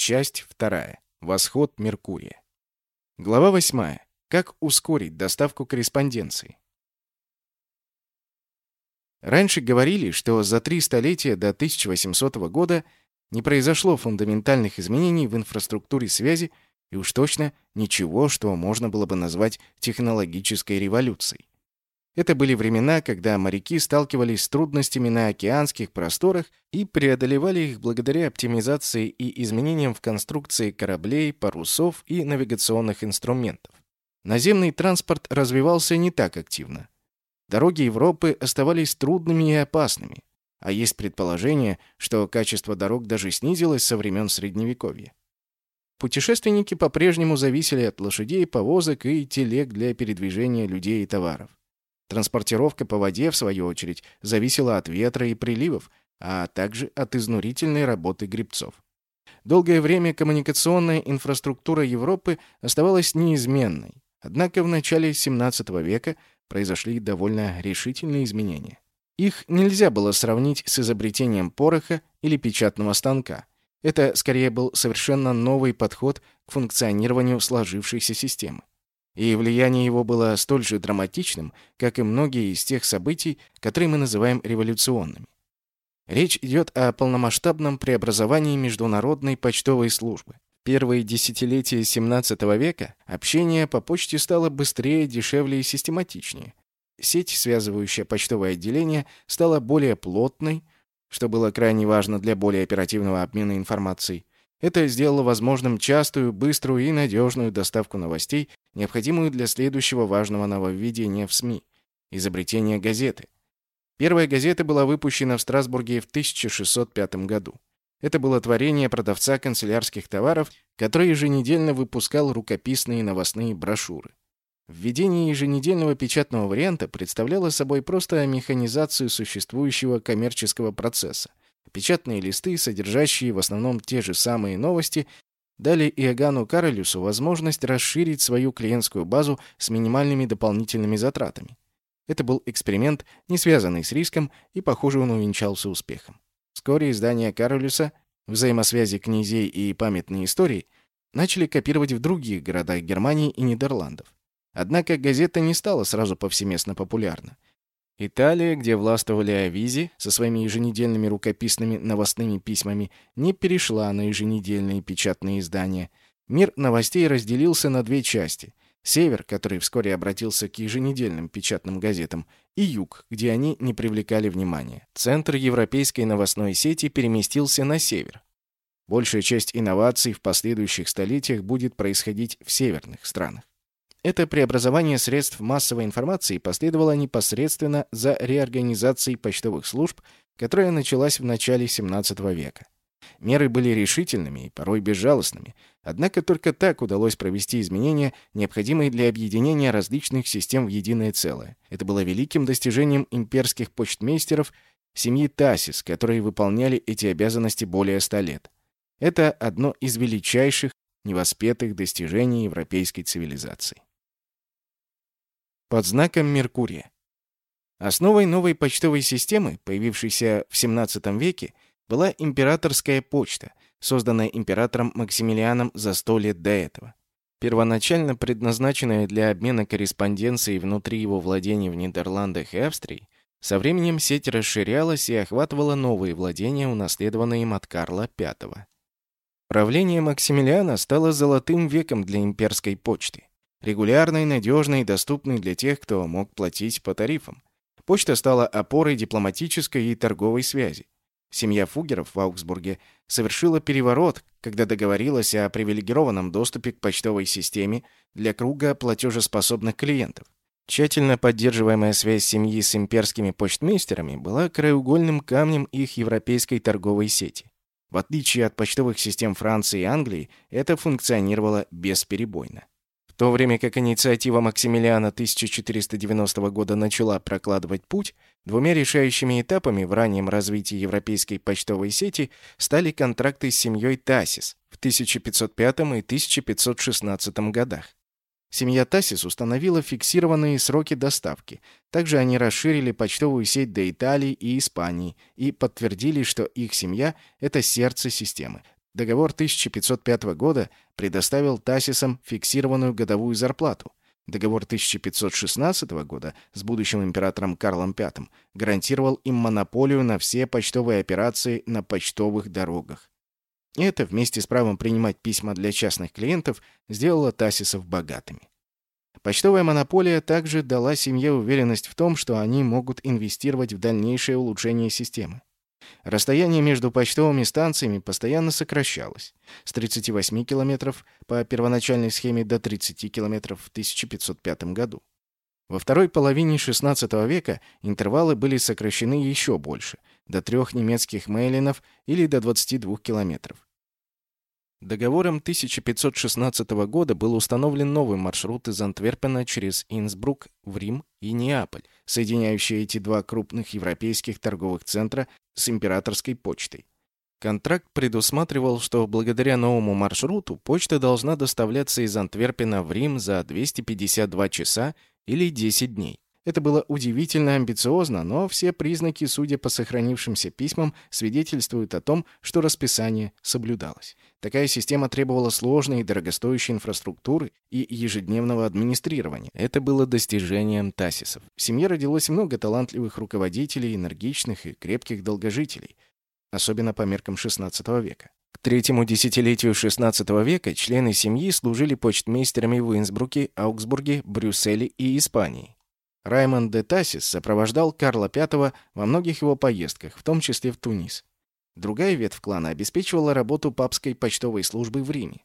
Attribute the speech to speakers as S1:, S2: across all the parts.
S1: Часть 2. Восход Меркурия. Глава 8. Как ускорить доставку корреспонденции? Раньше говорили, что за три столетия до 1800 года не произошло фундаментальных изменений в инфраструктуре связи и уж точно ничего, что можно было бы назвать технологической революцией. Это были времена, когда моряки сталкивались с трудностями на океанских просторах и преодолевали их благодаря оптимизации и изменениям в конструкции кораблей, парусов и навигационных инструментов. Наземный транспорт развивался не так активно. Дороги Европы оставались трудными и опасными, а есть предположение, что качество дорог даже снизилось со времен Средневековья. Путешественники по-прежнему зависели от лошадей, повозок и телег для передвижения людей и товаров. Транспортировка по воде, в свою очередь, зависела от ветра и приливов, а также от изнурительной работы гребцов. Долгое время коммуникационная инфраструктура Европы оставалась неизменной, однако в начале XVII века произошли довольно решительные изменения. Их нельзя было сравнить с изобретением пороха или печатного станка. Это скорее был совершенно новый подход к функционированию сложившейся системы и влияние его было столь же драматичным, как и многие из тех событий, которые мы называем революционными. Речь идет о полномасштабном преобразовании международной почтовой службы. В первые десятилетия XVII века общение по почте стало быстрее, дешевле и систематичнее. Сеть, связывающая почтовое отделение, стала более плотной, что было крайне важно для более оперативного обмена информацией. Это сделало возможным частую, быструю и надежную доставку новостей, необходимую для следующего важного нововведения в СМИ – изобретения газеты. Первая газета была выпущена в Страсбурге в 1605 году. Это было творение продавца канцелярских товаров, который еженедельно выпускал рукописные новостные брошюры. Введение еженедельного печатного варианта представляло собой просто механизацию существующего коммерческого процесса – Печатные листы, содержащие в основном те же самые новости, дали Иоганну Каролюсу возможность расширить свою клиентскую базу с минимальными дополнительными затратами. Это был эксперимент, не связанный с риском, и, похоже, он увенчался успехом. Вскоре издания Каролюса «Взаимосвязи князей и памятные истории» начали копировать в других городах Германии и Нидерландов. Однако газета не стала сразу повсеместно популярна. Италия, где властвовали Авизи со своими еженедельными рукописными новостными письмами, не перешла на еженедельные печатные издания. Мир новостей разделился на две части. Север, который вскоре обратился к еженедельным печатным газетам, и Юг, где они не привлекали внимания. Центр европейской новостной сети переместился на север. Большая часть инноваций в последующих столетиях будет происходить в северных странах. Это преобразование средств массовой информации последовало непосредственно за реорганизацией почтовых служб, которая началась в начале XVII века. Меры были решительными и порой безжалостными, однако только так удалось провести изменения, необходимые для объединения различных систем в единое целое. Это было великим достижением имперских почтмейстеров семьи Тассис, которые выполняли эти обязанности более ста лет. Это одно из величайших невоспетых достижений европейской цивилизации под знаком Меркурия. Основой новой почтовой системы, появившейся в XVII веке, была императорская почта, созданная императором Максимилианом за сто лет до этого. Первоначально предназначенная для обмена корреспонденцией внутри его владений в Нидерландах и Австрии, со временем сеть расширялась и охватывала новые владения, унаследованные им от Карла V. Правление Максимилиана стало золотым веком для имперской почты. Регулярной, надежной и доступной для тех, кто мог платить по тарифам. Почта стала опорой дипломатической и торговой связи. Семья Фугеров в Аугсбурге совершила переворот, когда договорилась о привилегированном доступе к почтовой системе для круга платежеспособных клиентов. Тщательно поддерживаемая связь семьи с имперскими почтмейстерами была краеугольным камнем их европейской торговой сети. В отличие от почтовых систем Франции и Англии, это функционировало бесперебойно то время как инициатива Максимилиана 1490 года начала прокладывать путь, двумя решающими этапами в раннем развитии европейской почтовой сети стали контракты с семьей Тассис в 1505 и 1516 годах. Семья Тассис установила фиксированные сроки доставки. Также они расширили почтовую сеть до Италии и Испании и подтвердили, что их семья – это сердце системы. Договор 1505 года предоставил Тассисам фиксированную годовую зарплату. Договор 1516 года с будущим императором Карлом V гарантировал им монополию на все почтовые операции на почтовых дорогах. Это, вместе с правом принимать письма для частных клиентов, сделало Тассисов богатыми. Почтовая монополия также дала семье уверенность в том, что они могут инвестировать в дальнейшее улучшение системы. Расстояние между почтовыми станциями постоянно сокращалось с 38 километров по первоначальной схеме до 30 километров в 1505 году. Во второй половине XVI века интервалы были сокращены еще больше, до трех немецких мейлинов или до 22 километров. Договором 1516 года был установлен новый маршрут из Антверпена через Инсбрук в Рим и Неаполь, соединяющий эти два крупных европейских торговых центра с императорской почтой. Контракт предусматривал, что благодаря новому маршруту почта должна доставляться из Антверпена в Рим за 252 часа или 10 дней. Это было удивительно амбициозно, но все признаки, судя по сохранившимся письмам, свидетельствуют о том, что расписание соблюдалось. Такая система требовала сложной и дорогостоящей инфраструктуры и ежедневного администрирования. Это было достижением Тасисов. В семье родилось много талантливых руководителей, энергичных и крепких долгожителей, особенно по меркам XVI века. К третьему десятилетию XVI века члены семьи служили почтмейстерами в Инсбруке, Аугсбурге, Брюсселе и Испании. Раймонд де Тассис сопровождал Карла V во многих его поездках, в том числе в Тунис. Другая ветвь клана обеспечивала работу папской почтовой службы в Риме.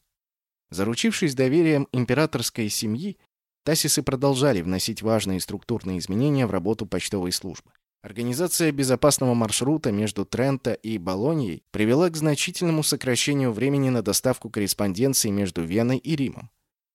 S1: Заручившись доверием императорской семьи, Тассисы продолжали вносить важные структурные изменения в работу почтовой службы. Организация безопасного маршрута между Тренто и Болоньей привела к значительному сокращению времени на доставку корреспонденции между Веной и Римом.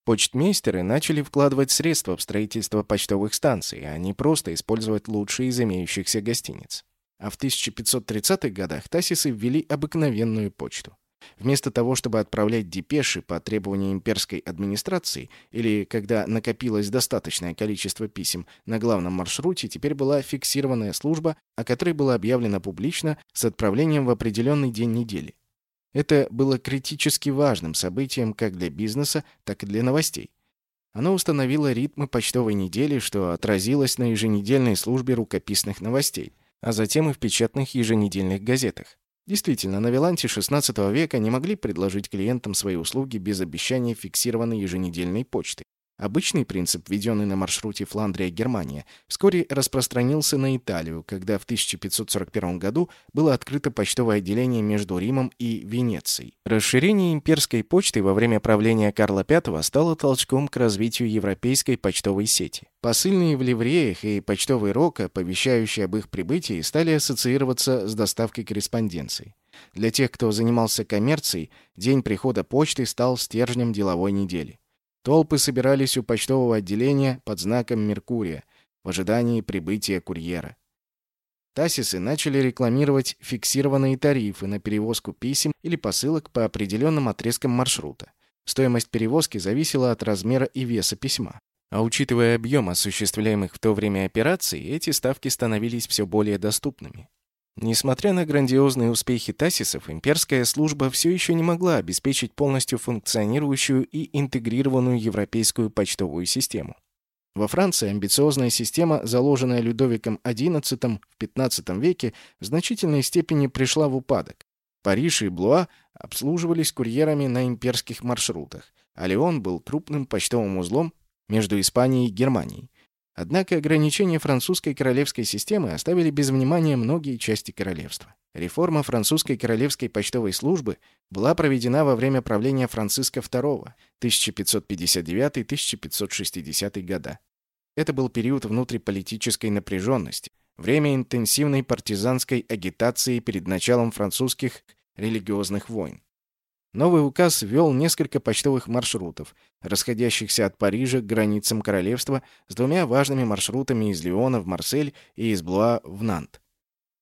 S1: Почтмейстеры начали вкладывать средства в строительство почтовых станций, а не просто использовать лучшие из имеющихся гостиниц. А в 1530-х годах Тассисы ввели обыкновенную почту. Вместо того, чтобы отправлять депеши по требованию имперской администрации или когда накопилось достаточное количество писем на главном маршруте, теперь была фиксированная служба, о которой было объявлено публично с отправлением в определенный день недели. Это было критически важным событием как для бизнеса, так и для новостей. Оно установило ритмы почтовой недели, что отразилось на еженедельной службе рукописных новостей, а затем и в печатных еженедельных газетах. Действительно, на Виланте XVI века не могли предложить клиентам свои услуги без обещания фиксированной еженедельной почты. Обычный принцип, введенный на маршруте Фландрия-Германия, вскоре распространился на Италию, когда в 1541 году было открыто почтовое отделение между Римом и Венецией. Расширение имперской почты во время правления Карла V стало толчком к развитию европейской почтовой сети. Посыльные в ливреях и почтовый рог, оповещающие об их прибытии, стали ассоциироваться с доставкой корреспонденции. Для тех, кто занимался коммерцией, день прихода почты стал стержнем деловой недели. Толпы собирались у почтового отделения под знаком Меркурия в ожидании прибытия курьера. Тассисы начали рекламировать фиксированные тарифы на перевозку писем или посылок по определенным отрезкам маршрута. Стоимость перевозки зависела от размера и веса письма. А учитывая объем осуществляемых в то время операций, эти ставки становились все более доступными. Несмотря на грандиозные успехи Тассисов, имперская служба все еще не могла обеспечить полностью функционирующую и интегрированную европейскую почтовую систему. Во Франции амбициозная система, заложенная Людовиком XI в XV веке, в значительной степени пришла в упадок. Париж и Блуа обслуживались курьерами на имперских маршрутах, а Леон был крупным почтовым узлом между Испанией и Германией. Однако ограничения французской королевской системы оставили без внимания многие части королевства. Реформа французской королевской почтовой службы была проведена во время правления Франциска II 1559-1560 года. Это был период внутриполитической напряженности, время интенсивной партизанской агитации перед началом французских религиозных войн. Новый указ ввел несколько почтовых маршрутов, расходящихся от Парижа к границам королевства с двумя важными маршрутами из Лиона в Марсель и из Блуа в Нант.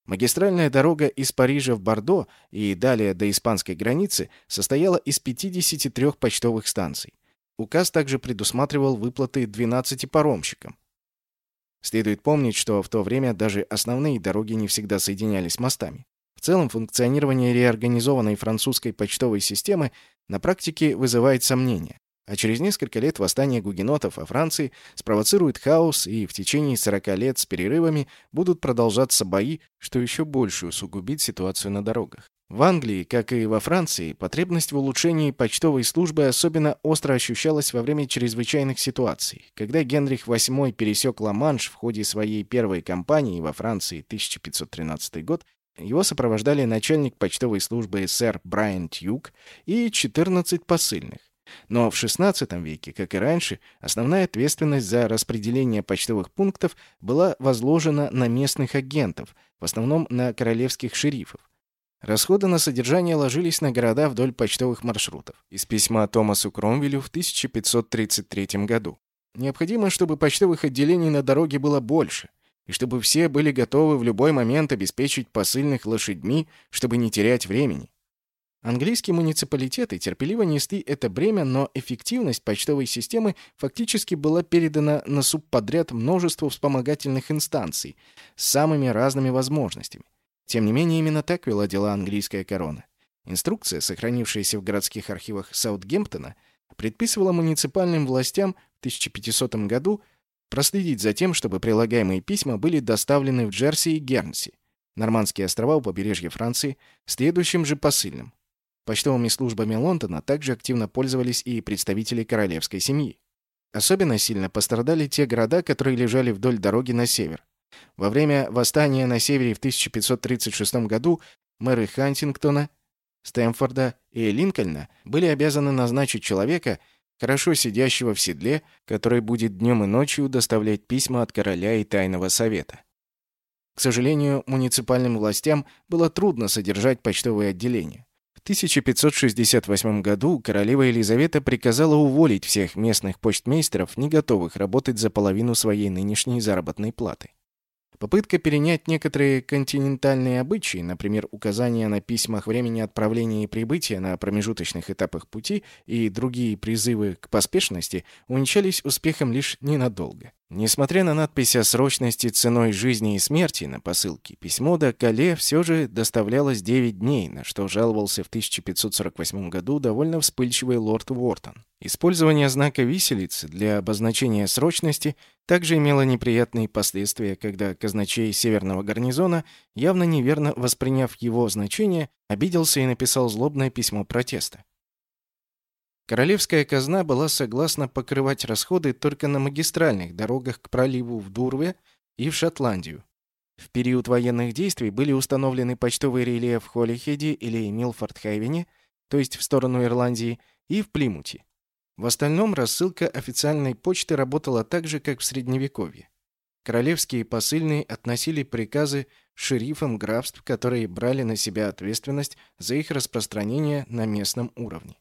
S1: Магистральная дорога из Парижа в Бордо и далее до испанской границы состояла из 53 почтовых станций. Указ также предусматривал выплаты 12 паромщикам. Следует помнить, что в то время даже основные дороги не всегда соединялись мостами. В целом, функционирование реорганизованной французской почтовой системы на практике вызывает сомнения. А через несколько лет восстание гугенотов во Франции спровоцирует хаос, и в течение 40 лет с перерывами будут продолжаться бои, что еще больше усугубит ситуацию на дорогах. В Англии, как и во Франции, потребность в улучшении почтовой службы особенно остро ощущалась во время чрезвычайных ситуаций. Когда Генрих VIII пересек Ла-Манш в ходе своей первой кампании во Франции 1513 год, его сопровождали начальник почтовой службы сэр Брайан Тьюк и 14 посыльных. Но в XVI веке, как и раньше, основная ответственность за распределение почтовых пунктов была возложена на местных агентов, в основном на королевских шерифов. Расходы на содержание ложились на города вдоль почтовых маршрутов. Из письма Томасу Кромвелю в 1533 году. Необходимо, чтобы почтовых отделений на дороге было больше, и чтобы все были готовы в любой момент обеспечить посыльных лошадьми, чтобы не терять времени. Английские муниципалитеты терпеливо несли это бремя, но эффективность почтовой системы фактически была передана на субподряд множеству вспомогательных инстанций с самыми разными возможностями. Тем не менее, именно так вела дела английская корона. Инструкция, сохранившаяся в городских архивах Саутгемптона, предписывала муниципальным властям в 1500 году проследить за тем, чтобы прилагаемые письма были доставлены в Джерси и Гернси, Нормандские острова у побережья Франции, следующим же посыльным. Почтовыми службами Лондона также активно пользовались и представители королевской семьи. Особенно сильно пострадали те города, которые лежали вдоль дороги на север. Во время восстания на севере в 1536 году мэры Хантингтона, Стэмфорда и Линкольна были обязаны назначить человека, хорошо сидящего в седле, который будет днем и ночью доставлять письма от короля и тайного совета. К сожалению, муниципальным властям было трудно содержать почтовые отделения. 1568 году королева Елизавета приказала уволить всех местных почтмейстеров, не готовых работать за половину своей нынешней заработной платы. Попытка перенять некоторые континентальные обычаи, например, указания на письмах времени отправления и прибытия на промежуточных этапах пути и другие призывы к поспешности, увенчались успехом лишь ненадолго. Несмотря на надпись о срочности ценой жизни и смерти на посылке, письмо до Кале все же доставлялось 9 дней, на что жаловался в 1548 году довольно вспыльчивый лорд Уортон. Использование знака виселицы для обозначения срочности также имело неприятные последствия, когда казначей Северного гарнизона, явно неверно восприняв его значение, обиделся и написал злобное письмо протеста. Королевская казна была согласна покрывать расходы только на магистральных дорогах к проливу в Дурве и в Шотландию. В период военных действий были установлены почтовые реле в Холлихеде или Милфорд-Хейвене, то есть в сторону Ирландии, и в Плимуте. В остальном рассылка официальной почты работала так же, как в Средневековье. Королевские посыльные относили приказы шерифам графств, которые брали на себя ответственность за их распространение на местном уровне.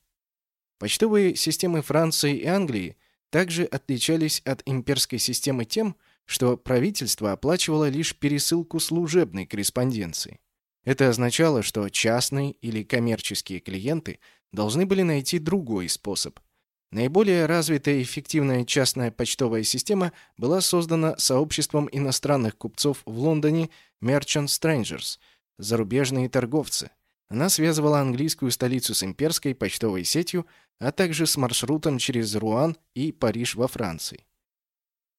S1: Почтовые системы Франции и Англии также отличались от имперской системы тем, что правительство оплачивало лишь пересылку служебной корреспонденции. Это означало, что частные или коммерческие клиенты должны были найти другой способ. Наиболее развитая и эффективная частная почтовая система была создана сообществом иностранных купцов в Лондоне Merchant Strangers, зарубежные торговцы. Она связывала английскую столицу с имперской почтовой сетью, а также с маршрутом через Руан и Париж во Франции.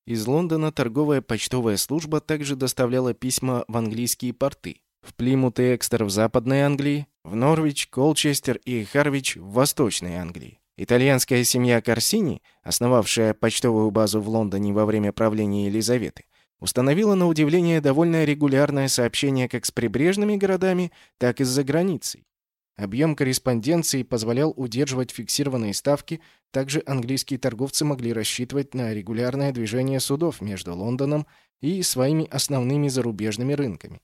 S1: Из Лондона торговая почтовая служба также доставляла письма в английские порты. В Плимут и Экстер в Западной Англии, в Норвич, Колчестер и Харвич в Восточной Англии. Итальянская семья Корсини, основавшая почтовую базу в Лондоне во время правления Елизаветы, установила на удивление довольно регулярное сообщение как с прибрежными городами, так и с заграницей. Объем корреспонденции позволял удерживать фиксированные ставки, также английские торговцы могли рассчитывать на регулярное движение судов между Лондоном и своими основными зарубежными рынками.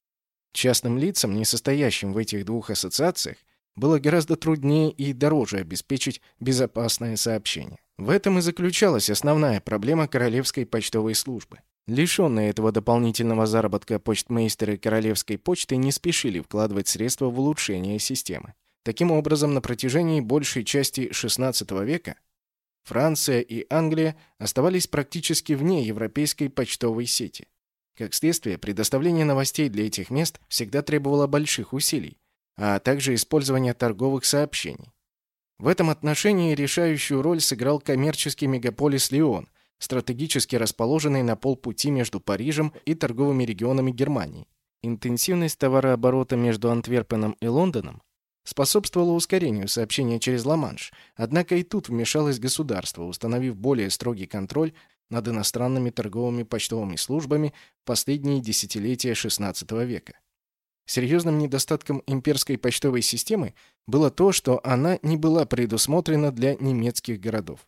S1: Частным лицам, не состоящим в этих двух ассоциациях, было гораздо труднее и дороже обеспечить безопасное сообщение. В этом и заключалась основная проблема королевской почтовой службы. Лишенные этого дополнительного заработка почтмейстеры королевской почты не спешили вкладывать средства в улучшение системы. Таким образом, на протяжении большей части XVI века Франция и Англия оставались практически вне европейской почтовой сети. Как следствие, предоставление новостей для этих мест всегда требовало больших усилий, а также использование торговых сообщений. В этом отношении решающую роль сыграл коммерческий мегаполис Лион, стратегически расположенный на полпути между Парижем и торговыми регионами Германии. Интенсивность товарооборота между Антверпеном и Лондоном способствовала ускорению сообщения через Ла-Манш, однако и тут вмешалось государство, установив более строгий контроль над иностранными торговыми почтовыми службами в последние десятилетия XVI века. Серьезным недостатком имперской почтовой системы было то, что она не была предусмотрена для немецких городов.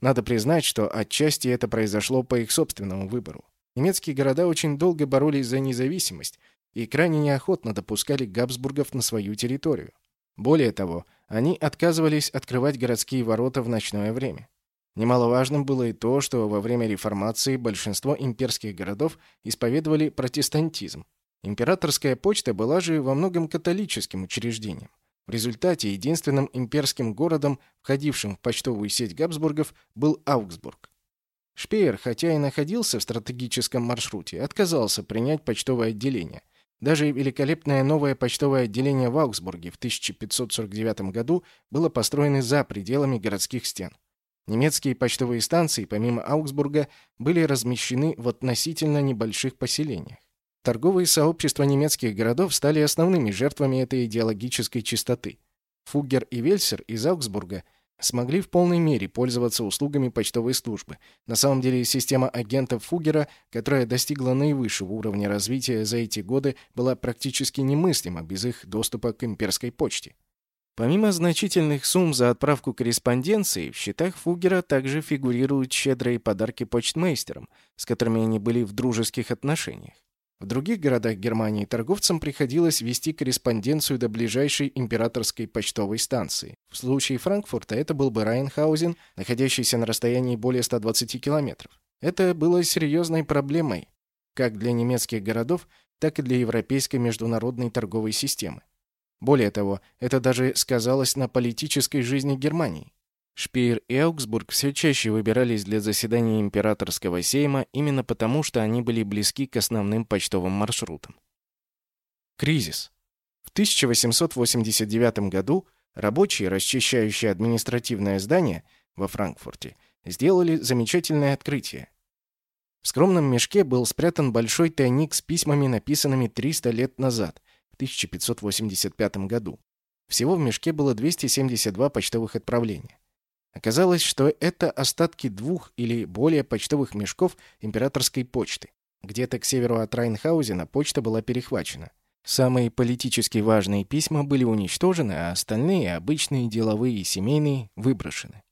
S1: Надо признать, что отчасти это произошло по их собственному выбору. Немецкие города очень долго боролись за независимость и крайне неохотно допускали Габсбургов на свою территорию. Более того, они отказывались открывать городские ворота в ночное время. Немаловажным было и то, что во время реформации большинство имперских городов исповедовали протестантизм. Императорская почта была же во многом католическим учреждением. В результате единственным имперским городом, входившим в почтовую сеть Габсбургов, был Аугсбург. Шпеер, хотя и находился в стратегическом маршруте, отказался принять почтовое отделение. Даже великолепное новое почтовое отделение в Аугсбурге в 1549 году было построено за пределами городских стен. Немецкие почтовые станции, помимо Аугсбурга, были размещены в относительно небольших поселениях. Торговые сообщества немецких городов стали основными жертвами этой идеологической чистоты. Фуггер и Вельсер из Аугсбурга смогли в полной мере пользоваться услугами почтовой службы. На самом деле система агентов Фуггера, которая достигла наивысшего уровня развития за эти годы, была практически немыслима без их доступа к имперской почте. Помимо значительных сумм за отправку корреспонденции, в счетах Фугера также фигурируют щедрые подарки почтмейстерам, с которыми они были в дружеских отношениях. В других городах Германии торговцам приходилось вести корреспонденцию до ближайшей императорской почтовой станции. В случае Франкфурта это был бы Райнхаузен, находящийся на расстоянии более 120 километров. Это было серьезной проблемой как для немецких городов, так и для европейской международной торговой системы. Более того, это даже сказалось на политической жизни Германии. Шпеер и Аугсбург все чаще выбирались для заседания императорского сейма именно потому, что они были близки к основным почтовым маршрутам. Кризис. В 1889 году рабочие, расчищающие административное здание во Франкфурте, сделали замечательное открытие. В скромном мешке был спрятан большой тайник с письмами, написанными 300 лет назад, в 1585 году. Всего в мешке было 272 почтовых отправления. Оказалось, что это остатки двух или более почтовых мешков императорской почты. Где-то к северу от Райнхаузена почта была перехвачена. Самые политически важные письма были уничтожены, а остальные, обычные, деловые и семейные, выброшены.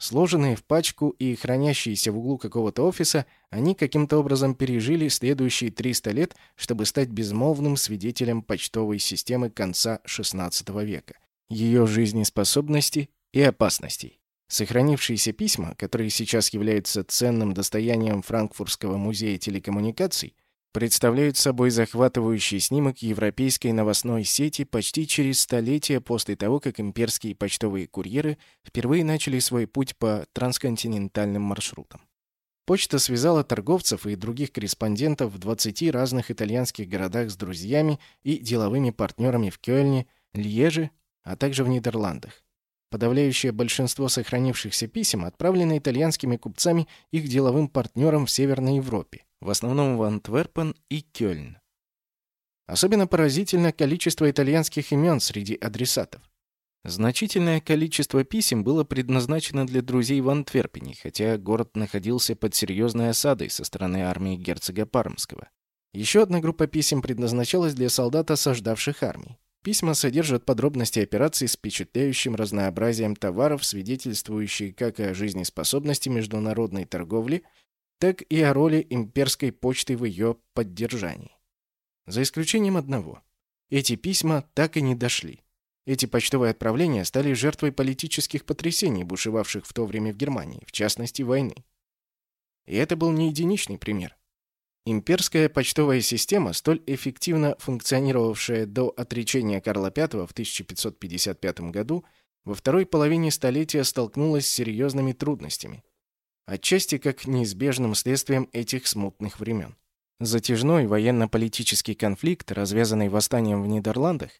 S1: Сложенные в пачку и хранящиеся в углу какого-то офиса, они каким-то образом пережили следующие 300 лет, чтобы стать безмолвным свидетелем почтовой системы конца XVI века, ее жизнеспособности и опасностей. Сохранившиеся письма, которые сейчас являются ценным достоянием Франкфуртского музея телекоммуникаций, представляют собой захватывающий снимок европейской новостной сети почти через столетие после того, как имперские почтовые курьеры впервые начали свой путь по трансконтинентальным маршрутам. Почта связала торговцев и других корреспондентов в 20 разных итальянских городах с друзьями и деловыми партнерами в Кёльне, Льеже, а также в Нидерландах. Подавляющее большинство сохранившихся писем отправлено итальянскими купцами их деловым партнерам в Северной Европе, в основном в Антверпен и Кёльн. Особенно поразительно количество итальянских имен среди адресатов. Значительное количество писем было предназначено для друзей в Антверпене, хотя город находился под серьезной осадой со стороны армии герцога Пармского. Еще одна группа писем предназначалась для солдат, осаждавших армии. Письма содержат подробности операций с впечатляющим разнообразием товаров, свидетельствующие как о жизнеспособности международной торговли, так и о роли имперской почты в ее поддержании. За исключением одного. Эти письма так и не дошли. Эти почтовые отправления стали жертвой политических потрясений, бушевавших в то время в Германии, в частности, войны. И это был не единичный пример. Имперская почтовая система, столь эффективно функционировавшая до отречения Карла V в 1555 году, во второй половине столетия столкнулась с серьезными трудностями, отчасти как неизбежным следствием этих смутных времен. Затяжной военно-политический конфликт, развязанный восстанием в Нидерландах,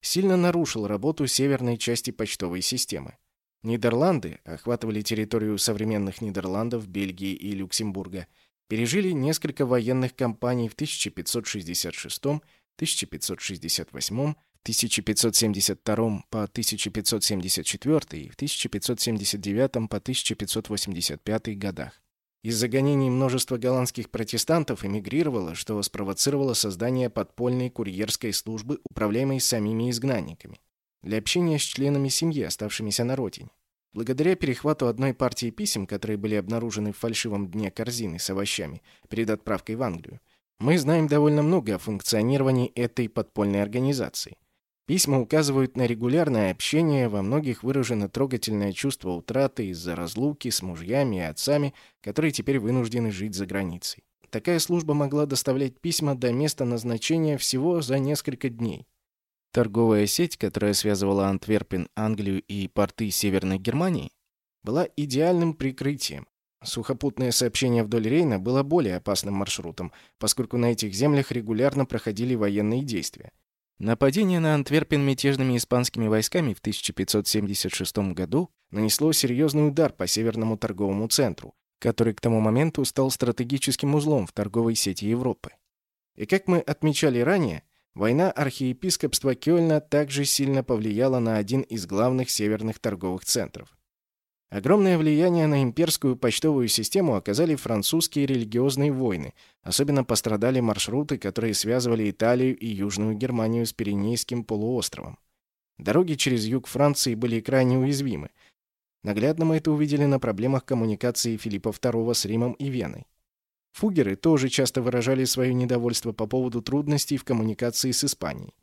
S1: сильно нарушил работу северной части почтовой системы. Нидерланды охватывали территорию современных Нидерландов, Бельгии и Люксембурга, пережили несколько военных кампаний в 1566, 1568, 1572 по 1574 и в 1579 по 1585 годах. Из-за гонений множество голландских протестантов эмигрировало, что спровоцировало создание подпольной курьерской службы, управляемой самими изгнанниками, для общения с членами семьи, оставшимися на родине. Благодаря перехвату одной партии писем, которые были обнаружены в фальшивом дне корзины с овощами перед отправкой в Англию, мы знаем довольно много о функционировании этой подпольной организации. Письма указывают на регулярное общение, во многих выражено трогательное чувство утраты из-за разлуки с мужьями и отцами, которые теперь вынуждены жить за границей. Такая служба могла доставлять письма до места назначения всего за несколько дней. Торговая сеть, которая связывала Антверпен, Англию и порты Северной Германии, была идеальным прикрытием. Сухопутное сообщение вдоль Рейна было более опасным маршрутом, поскольку на этих землях регулярно проходили военные действия. Нападение на Антверпен мятежными испанскими войсками в 1576 году нанесло серьезный удар по северному торговому центру, который к тому моменту стал стратегическим узлом в торговой сети Европы. И как мы отмечали ранее, война архиепископства Кёльна также сильно повлияла на один из главных северных торговых центров. Огромное влияние на имперскую почтовую систему оказали французские религиозные войны. Особенно пострадали маршруты, которые связывали Италию и Южную Германию с Пиренейским полуостровом. Дороги через юг Франции были крайне уязвимы. Наглядно мы это увидели на проблемах коммуникации Филиппа II с Римом и Веной. Фугеры тоже часто выражали свое недовольство по поводу трудностей в коммуникации с Испанией.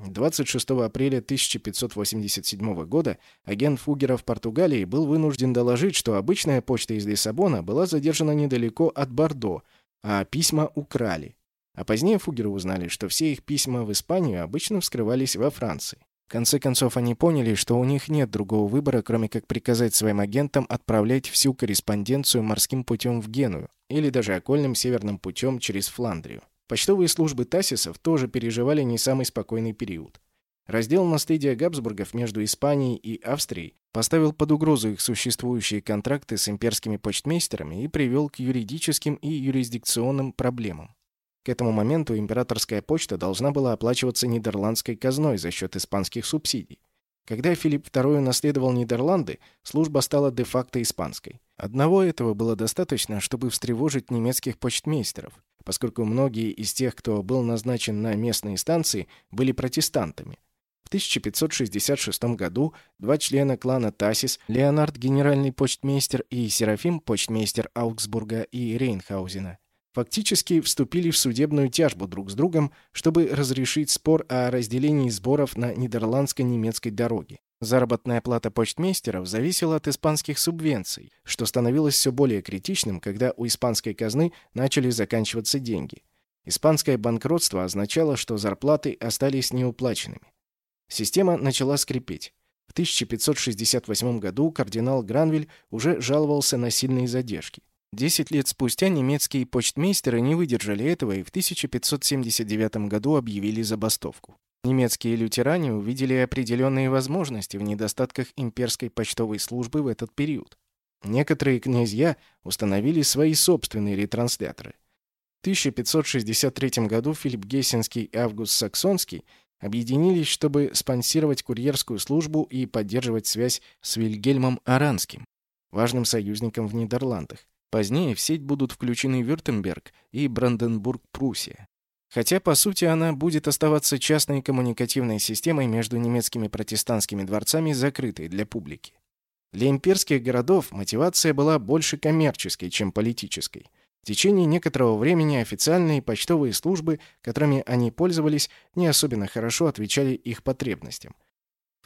S1: 26 апреля 1587 года агент Фугера в Португалии был вынужден доложить, что обычная почта из Лиссабона была задержана недалеко от Бордо, а письма украли. А позднее Фугеры узнали, что все их письма в Испанию обычно вскрывались во Франции. Конце концов, они поняли, что у них нет другого выбора, кроме как приказать своим агентам отправлять всю корреспонденцию морским путем в Геную или даже окольным северным путем через Фландрию. Почтовые службы Тассисов тоже переживали не самый спокойный период. Раздел наследия Габсбургов между Испанией и Австрией поставил под угрозу их существующие контракты с имперскими почтмейстерами и привел к юридическим и юрисдикционным проблемам. К этому моменту императорская почта должна была оплачиваться нидерландской казной за счет испанских субсидий. Когда Филипп II наследовал Нидерланды, служба стала де-факто испанской. Одного этого было достаточно, чтобы встревожить немецких почтмейстеров, поскольку многие из тех, кто был назначен на местные станции, были протестантами. В 1566 году два члена клана Тассис, Леонард генеральный почтмейстер и Серафим почтмейстер Аугсбурга и Рейнхаузена, фактически вступили в судебную тяжбу друг с другом, чтобы разрешить спор о разделении сборов на нидерландско-немецкой дороге. Заработная плата почтмейстеров зависела от испанских субвенций, что становилось все более критичным, когда у испанской казны начали заканчиваться деньги. Испанское банкротство означало, что зарплаты остались неуплаченными. Система начала скрипеть. В 1568 году кардинал Гранвиль уже жаловался на сильные задержки. Десять лет спустя немецкие почтмейстеры не выдержали этого и в 1579 году объявили забастовку. Немецкие лютеране увидели определенные возможности в недостатках имперской почтовой службы в этот период. Некоторые князья установили свои собственные ретрансляторы. В 1563 году Филипп Гессенский и Август Саксонский объединились, чтобы спонсировать курьерскую службу и поддерживать связь с Вильгельмом Аранским, важным союзником в Нидерландах. Позднее в сеть будут включены Вюртемберг и Бранденбург-Пруссия. Хотя, по сути, она будет оставаться частной коммуникативной системой между немецкими протестантскими дворцами, закрытой для публики. Для имперских городов мотивация была больше коммерческой, чем политической. В течение некоторого времени официальные почтовые службы, которыми они пользовались, не особенно хорошо отвечали их потребностям.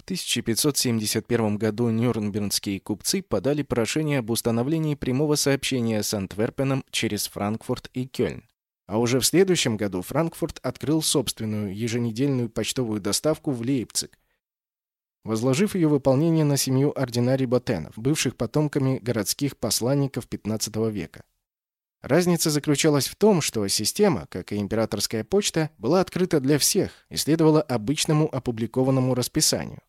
S1: В 1571 году нюрнбергские купцы подали прошение об установлении прямого сообщения с Антверпеном через Франкфурт и Кёльн. А уже в следующем году Франкфурт открыл собственную еженедельную почтовую доставку в Лейпциг, возложив ее выполнение на семью ординарий Ботенов, бывших потомками городских посланников XV века. Разница заключалась в том, что система, как и императорская почта, была открыта для всех и следовала обычному опубликованному расписанию.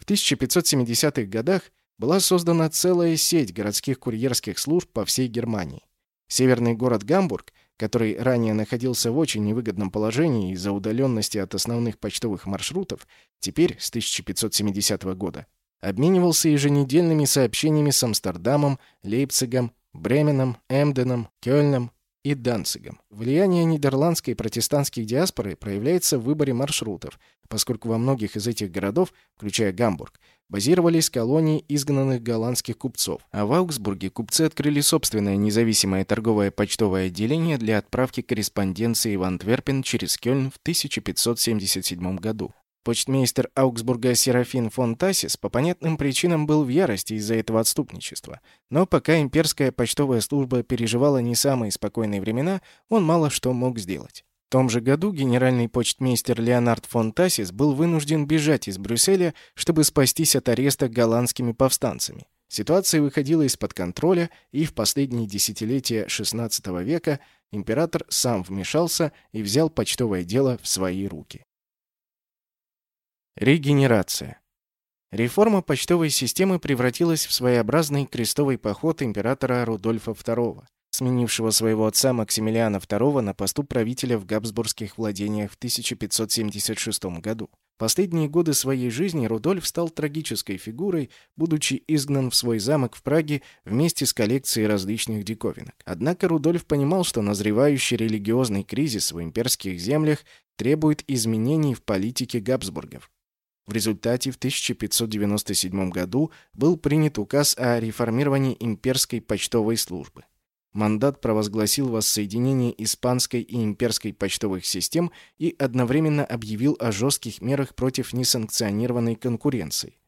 S1: В 1570-х годах была создана целая сеть городских курьерских служб по всей Германии. Северный город Гамбург, который ранее находился в очень невыгодном положении из-за удаленности от основных почтовых маршрутов, теперь, с 1570 года, обменивался еженедельными сообщениями с Амстердамом, Лейпцигом, Бременом, Эмденом, Кёльном и Данцигом. Влияние нидерландской протестантской диаспоры проявляется в выборе маршрутов, поскольку во многих из этих городов, включая Гамбург, базировались колонии изгнанных голландских купцов, а в Аугсбурге купцы открыли собственное независимое торговое почтовое отделение для отправки корреспонденции в Антверпен через Кёльн в 1577 году. Почтмейстер Аугсбурга Серафин фон Тассис по понятным причинам был в ярости из-за этого отступничества. Но пока имперская почтовая служба переживала не самые спокойные времена, он мало что мог сделать. В том же году генеральный почтмейстер Леонард фон Тассис был вынужден бежать из Брюсселя, чтобы спастись от ареста голландскими повстанцами. Ситуация выходила из-под контроля, и в последние десятилетия XVI века император сам вмешался и взял почтовое дело в свои руки. Регенерация. Реформа почтовой системы превратилась в своеобразный крестовый поход императора Рудольфа II, сменившего своего отца Максимилиана II на посту правителя в Габсбургских владениях в 1576 году. Последние годы своей жизни Рудольф стал трагической фигурой, будучи изгнан в свой замок в Праге вместе с коллекцией различных диковинок. Однако Рудольф понимал, что назревающий религиозный кризис в имперских землях требует изменений в политике Габсбургов. В результате в 1597 году был принят указ о реформировании имперской почтовой службы. Мандат провозгласил воссоединение испанской и имперской почтовых систем и одновременно объявил о жестких мерах против несанкционированной конкуренции.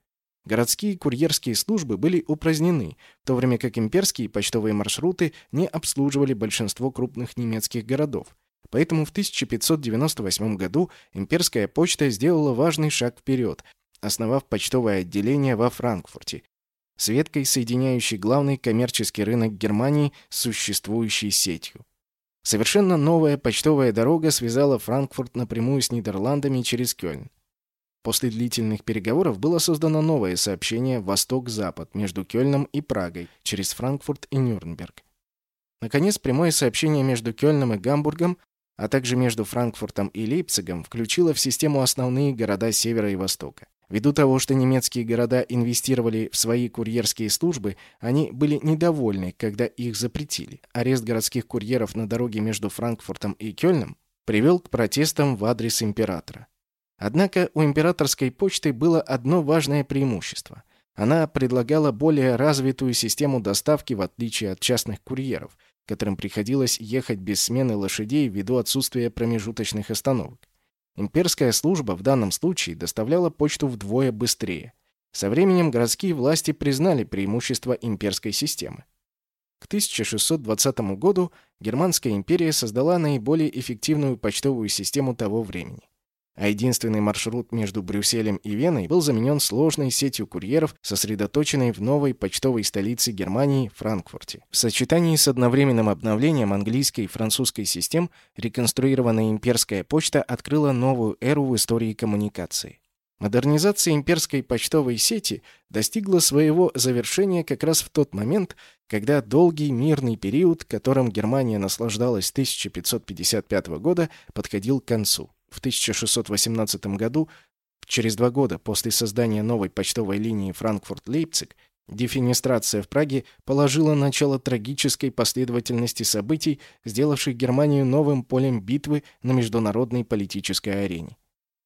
S1: Городские курьерские службы были упразднены, в то время как имперские почтовые маршруты не обслуживали большинство крупных немецких городов, Поэтому в 1598 году имперская почта сделала важный шаг вперед, основав почтовое отделение во Франкфурте, с веткой, соединяющей главный коммерческий рынок Германии с существующей сетью. Совершенно новая почтовая дорога связала Франкфурт напрямую с Нидерландами через Кёльн. После длительных переговоров было создано новое сообщение «Восток-Запад» между Кёльном и Прагой через Франкфурт и Нюрнберг. Наконец, прямое сообщение между Кёльном и Гамбургом а также между Франкфуртом и Лейпцигом, включила в систему основные города Севера и Востока. Ввиду того, что немецкие города инвестировали в свои курьерские службы, они были недовольны, когда их запретили. Арест городских курьеров на дороге между Франкфуртом и Кёльном привел к протестам в адрес императора. Однако у императорской почты было одно важное преимущество. Она предлагала более развитую систему доставки в отличие от частных курьеров – которым приходилось ехать без смены лошадей ввиду отсутствия промежуточных остановок. Имперская служба в данном случае доставляла почту вдвое быстрее. Со временем городские власти признали преимущество имперской системы. К 1620 году Германская империя создала наиболее эффективную почтовую систему того времени а единственный маршрут между Брюсселем и Веной был заменен сложной сетью курьеров, сосредоточенной в новой почтовой столице Германии – Франкфурте. В сочетании с одновременным обновлением английской и французской систем, реконструированная имперская почта открыла новую эру в истории коммуникации. Модернизация имперской почтовой сети достигла своего завершения как раз в тот момент, когда долгий мирный период, которым Германия наслаждалась с 1555 года, подходил к концу в 1618 году, через два года после создания новой почтовой линии Франкфурт-Лейпциг, дефинистрация в Праге положила начало трагической последовательности событий, сделавших Германию новым полем битвы на международной политической арене.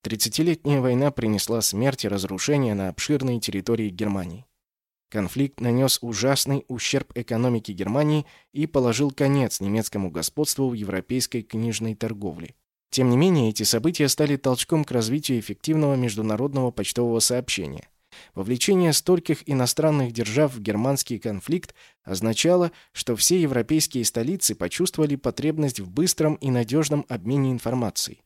S1: Тридцатилетняя война принесла смерть и разрушение на обширной территории Германии. Конфликт нанес ужасный ущерб экономике Германии и положил конец немецкому господству в европейской книжной торговле. Тем не менее, эти события стали толчком к развитию эффективного международного почтового сообщения. Вовлечение стольких иностранных держав в германский конфликт означало, что все европейские столицы почувствовали потребность в быстром и надежном обмене информацией.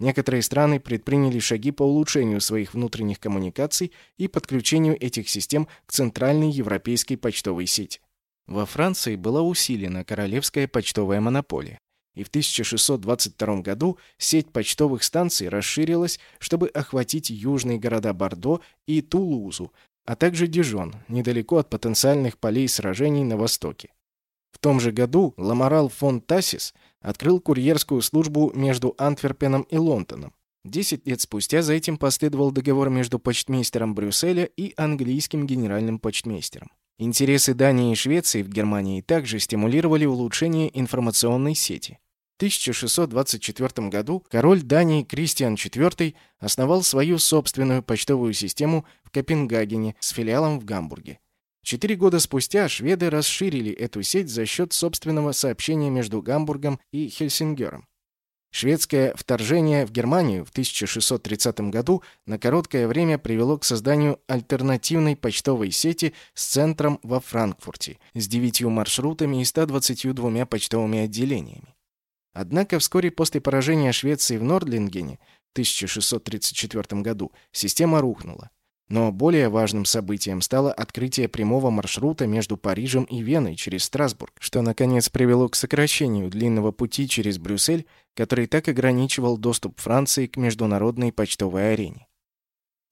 S1: Некоторые страны предприняли шаги по улучшению своих внутренних коммуникаций и подключению этих систем к центральной европейской почтовой сети. Во Франции была усилена королевская почтовая монополия, и в 1622 году сеть почтовых станций расширилась, чтобы охватить южные города Бордо и Тулузу, а также Дижон, недалеко от потенциальных полей сражений на востоке. В том же году Ламорал фон Тассис открыл курьерскую службу между Антверпеном и Лондоном. Десять лет спустя за этим последовал договор между почтмейстером Брюсселя и английским генеральным почтмейстером. Интересы Дании и Швеции в Германии также стимулировали улучшение информационной сети. В 1624 году король Дании Кристиан IV основал свою собственную почтовую систему в Копенгагене с филиалом в Гамбурге. Четыре года спустя шведы расширили эту сеть за счет собственного сообщения между Гамбургом и Хельсингером. Шведское вторжение в Германию в 1630 году на короткое время привело к созданию альтернативной почтовой сети с центром во Франкфурте с девятью маршрутами и 122 почтовыми отделениями. Однако вскоре после поражения Швеции в Нордлингене в 1634 году система рухнула. Но более важным событием стало открытие прямого маршрута между Парижем и Веной через Страсбург, что, наконец, привело к сокращению длинного пути через Брюссель, который так ограничивал доступ Франции к международной почтовой арене.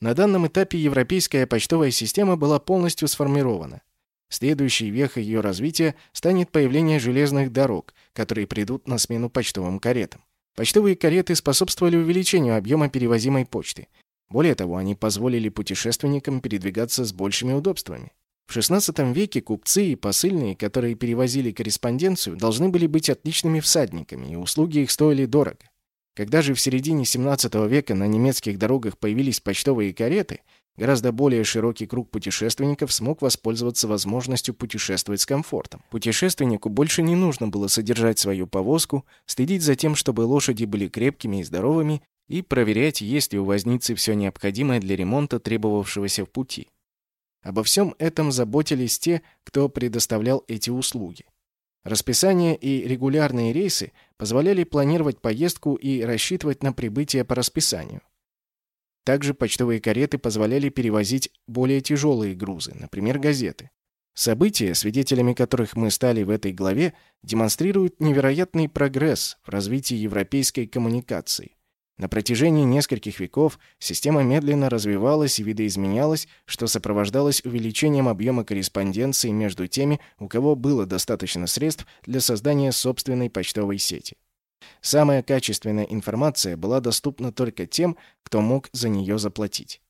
S1: На данном этапе европейская почтовая система была полностью сформирована. Следующей вехой ее развития станет появление железных дорог, которые придут на смену почтовым каретам. Почтовые кареты способствовали увеличению объема перевозимой почты, более того, они позволили путешественникам передвигаться с большими удобствами. В XVI веке купцы и посыльные, которые перевозили корреспонденцию, должны были быть отличными всадниками, и услуги их стоили дорого. Когда же в середине XVII века на немецких дорогах появились почтовые кареты, гораздо более широкий круг путешественников смог воспользоваться возможностью путешествовать с комфортом. Путешественнику больше не нужно было содержать свою повозку, следить за тем, чтобы лошади были крепкими и здоровыми, и проверять, есть ли у возницы все необходимое для ремонта, требовавшегося в пути. Обо всем этом заботились те, кто предоставлял эти услуги. Расписание и регулярные рейсы позволяли планировать поездку и рассчитывать на прибытие по расписанию. Также почтовые кареты позволяли перевозить более тяжелые грузы, например, газеты. События, свидетелями которых мы стали в этой главе, демонстрируют невероятный прогресс в развитии европейской коммуникации. На протяжении нескольких веков система медленно развивалась и видоизменялась, что сопровождалось увеличением объема корреспонденции между теми, у кого было достаточно средств для создания собственной почтовой сети. Самая качественная информация была доступна только тем, кто мог за нее заплатить.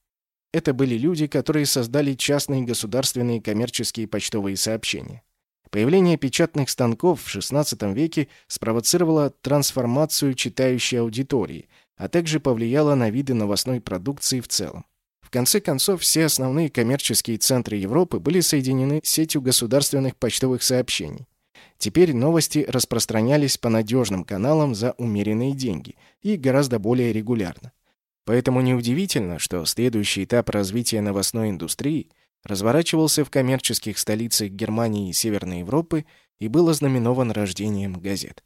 S1: Это были люди, которые создали частные государственные коммерческие почтовые сообщения. Появление печатных станков в XVI веке спровоцировало трансформацию читающей аудитории – а также повлияло на виды новостной продукции в целом. В конце концов, все основные коммерческие центры Европы были соединены сетью государственных почтовых сообщений. Теперь новости распространялись по надежным каналам за умеренные деньги и гораздо более регулярно. Поэтому неудивительно, что следующий этап развития новостной индустрии разворачивался в коммерческих столицах Германии и Северной Европы и был ознаменован рождением газет.